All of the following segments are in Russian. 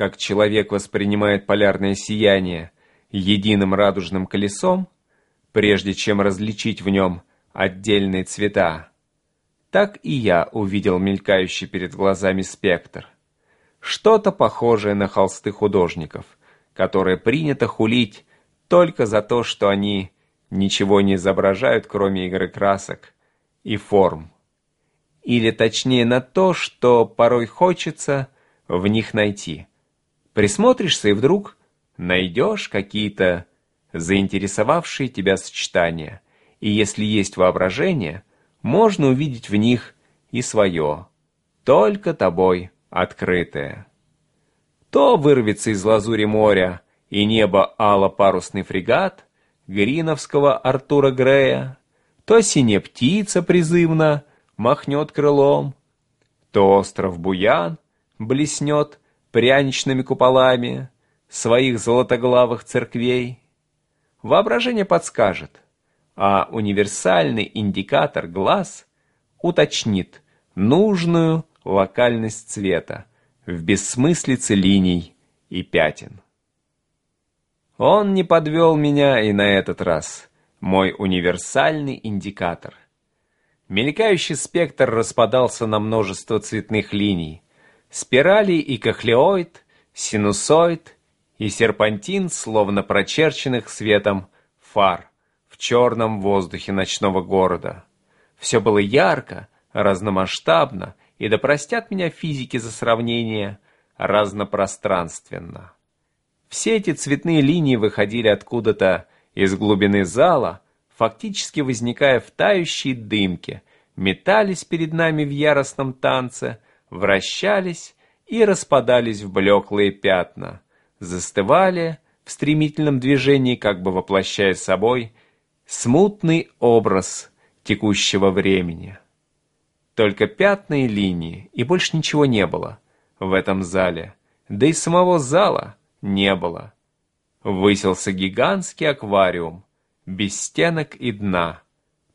как человек воспринимает полярное сияние единым радужным колесом, прежде чем различить в нем отдельные цвета, так и я увидел мелькающий перед глазами спектр. Что-то похожее на холсты художников, которые принято хулить только за то, что они ничего не изображают, кроме игры красок и форм. Или точнее на то, что порой хочется в них найти. Присмотришься и вдруг найдешь какие-то заинтересовавшие тебя сочетания, и если есть воображение, можно увидеть в них и свое, только тобой открытое. То вырвется из лазури моря и неба ало-парусный фрегат Гриновского Артура Грея, то синяя птица призывно махнет крылом, то остров Буян блеснет пряничными куполами своих золотоглавых церквей. Воображение подскажет, а универсальный индикатор глаз уточнит нужную локальность цвета в бессмыслице линий и пятен. Он не подвел меня и на этот раз, мой универсальный индикатор. Мелькающий спектр распадался на множество цветных линий, спирали и кохлеоид, синусоид и серпантин, словно прочерченных светом фар в черном воздухе ночного города. Все было ярко, разномасштабно, и да простят меня физики за сравнение, разнопространственно. Все эти цветные линии выходили откуда-то из глубины зала, фактически возникая в тающей дымке, метались перед нами в яростном танце, вращались и распадались в блеклые пятна, застывали в стремительном движении, как бы воплощая собой смутный образ текущего времени. Только пятна и линии, и больше ничего не было в этом зале, да и самого зала не было. Высился гигантский аквариум, без стенок и дна,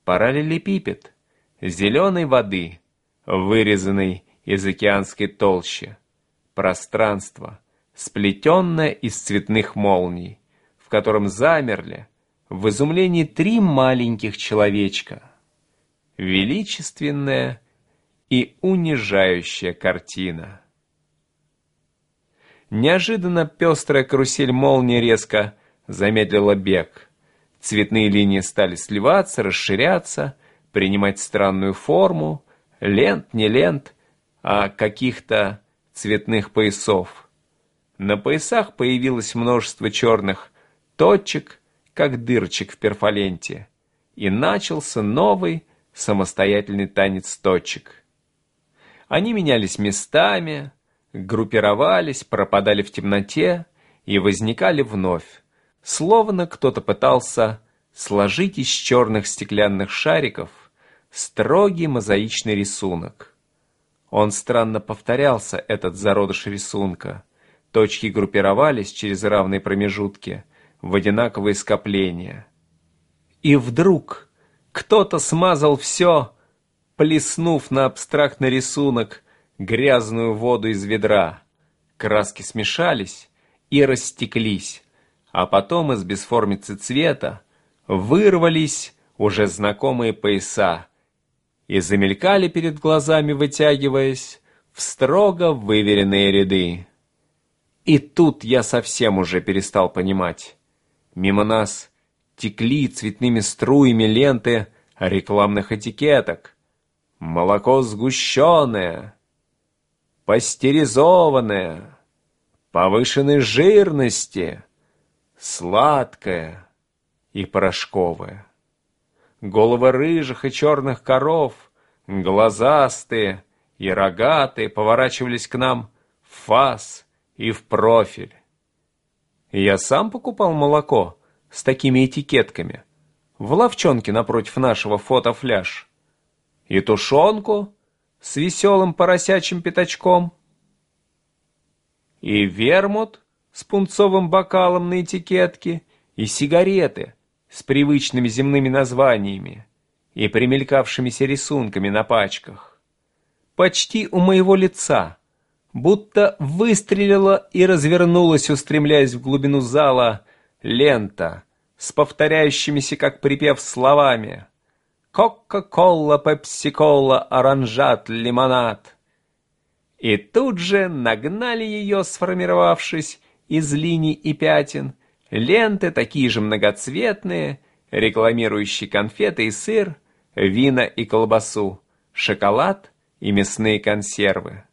параллелепипед, зеленой воды, вырезанный из океанской толщи, пространство, сплетенное из цветных молний, в котором замерли в изумлении три маленьких человечка. Величественная и унижающая картина. Неожиданно пестрая карусель молнии резко замедлила бег. Цветные линии стали сливаться, расширяться, принимать странную форму, лент, не лент, каких-то цветных поясов. На поясах появилось множество черных точек, как дырочек в перфоленте, и начался новый самостоятельный танец точек. Они менялись местами, группировались, пропадали в темноте и возникали вновь, словно кто-то пытался сложить из черных стеклянных шариков строгий мозаичный рисунок. Он странно повторялся, этот зародыш рисунка. Точки группировались через равные промежутки в одинаковые скопления. И вдруг кто-то смазал все, плеснув на абстрактный рисунок грязную воду из ведра. Краски смешались и растеклись, а потом из бесформицы цвета вырвались уже знакомые пояса и замелькали перед глазами, вытягиваясь в строго выверенные ряды. И тут я совсем уже перестал понимать. Мимо нас текли цветными струями ленты рекламных этикеток. Молоко сгущенное, пастеризованное, повышенной жирности, сладкое и порошковое. Головы рыжих и черных коров, глазастые и рогатые, поворачивались к нам в фас и в профиль. Я сам покупал молоко с такими этикетками в ловчонке напротив нашего фотофляж. И тушенку с веселым поросячьим пятачком. И вермут с пунцовым бокалом на этикетке, и сигареты с привычными земными названиями и примелькавшимися рисунками на пачках. Почти у моего лица, будто выстрелила и развернулась, устремляясь в глубину зала, лента с повторяющимися, как припев, словами «Кока-кола, пепси-кола, оранжат, лимонад». И тут же нагнали ее, сформировавшись из линий и пятен, ленты такие же многоцветные, рекламирующие конфеты и сыр, вина и колбасу, шоколад и мясные консервы.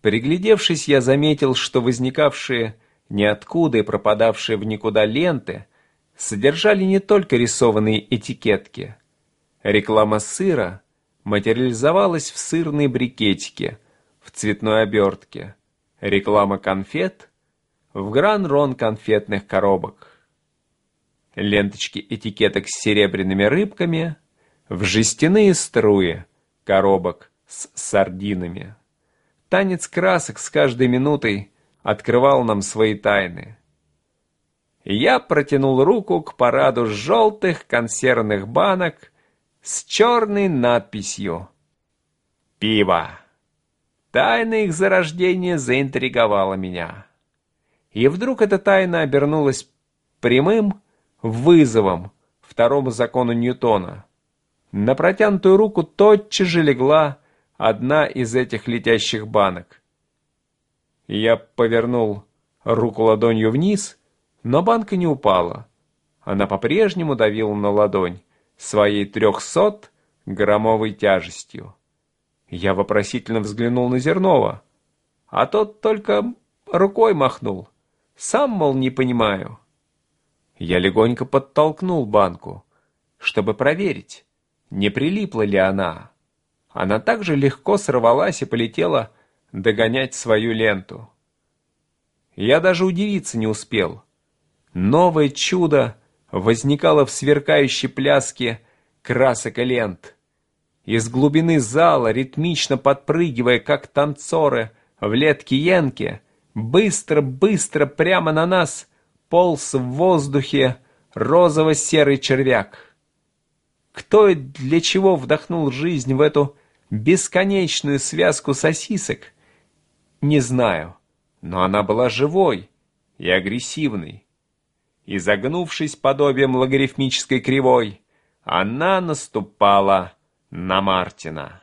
Приглядевшись, я заметил, что возникавшие ниоткуда и пропадавшие в никуда ленты содержали не только рисованные этикетки. Реклама сыра материализовалась в сырной брикетике, в цветной обертке. Реклама конфет в гран-рон конфетных коробок. Ленточки этикеток с серебряными рыбками в жестяные струи коробок с сардинами. Танец красок с каждой минутой открывал нам свои тайны. Я протянул руку к параду желтых консервных банок с черной надписью «Пиво». Тайна их зарождения заинтриговала меня. И вдруг эта тайна обернулась прямым вызовом второму закону Ньютона. На протянутую руку тотчас же легла одна из этих летящих банок. Я повернул руку ладонью вниз, но банка не упала. Она по-прежнему давила на ладонь своей трехсот-граммовой тяжестью. Я вопросительно взглянул на Зернова, а тот только рукой махнул. Сам, мол, не понимаю. Я легонько подтолкнул банку, чтобы проверить, не прилипла ли она. Она также легко сорвалась и полетела догонять свою ленту. Я даже удивиться не успел. Новое чудо возникало в сверкающей пляске красок и лент. Из глубины зала, ритмично подпрыгивая, как танцоры в летке-янке, быстро-быстро прямо на нас полз в воздухе розово-серый червяк. Кто и для чего вдохнул жизнь в эту бесконечную связку сосисок, не знаю, но она была живой и агрессивной. И загнувшись подобием логарифмической кривой, она наступала на Мартина.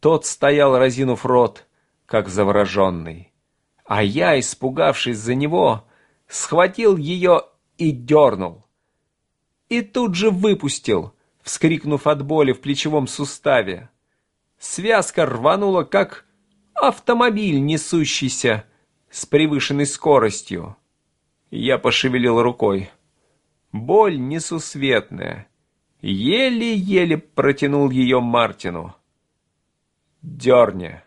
Тот стоял, разинув рот, как завороженный, а я, испугавшись за него, схватил ее и дернул и тут же выпустил, вскрикнув от боли в плечевом суставе. Связка рванула, как автомобиль, несущийся с превышенной скоростью. Я пошевелил рукой. Боль несусветная. Еле-еле протянул ее Мартину. «Дерни!»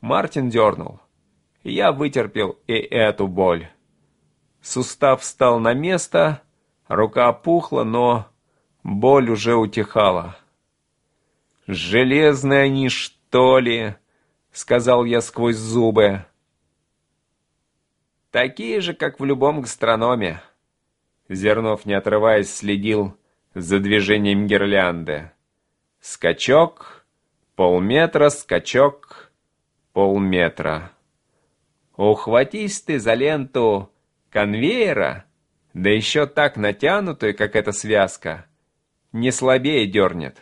Мартин дернул. Я вытерпел и эту боль. Сустав встал на место, Рука опухла, но боль уже утихала. «Железные они, что ли?» — сказал я сквозь зубы. «Такие же, как в любом гастрономе». Зернов, не отрываясь, следил за движением гирлянды. Скачок, полметра, скачок, полметра. Ухватись ты за ленту конвейера, да еще так натянутую, как эта связка, не слабее дернет.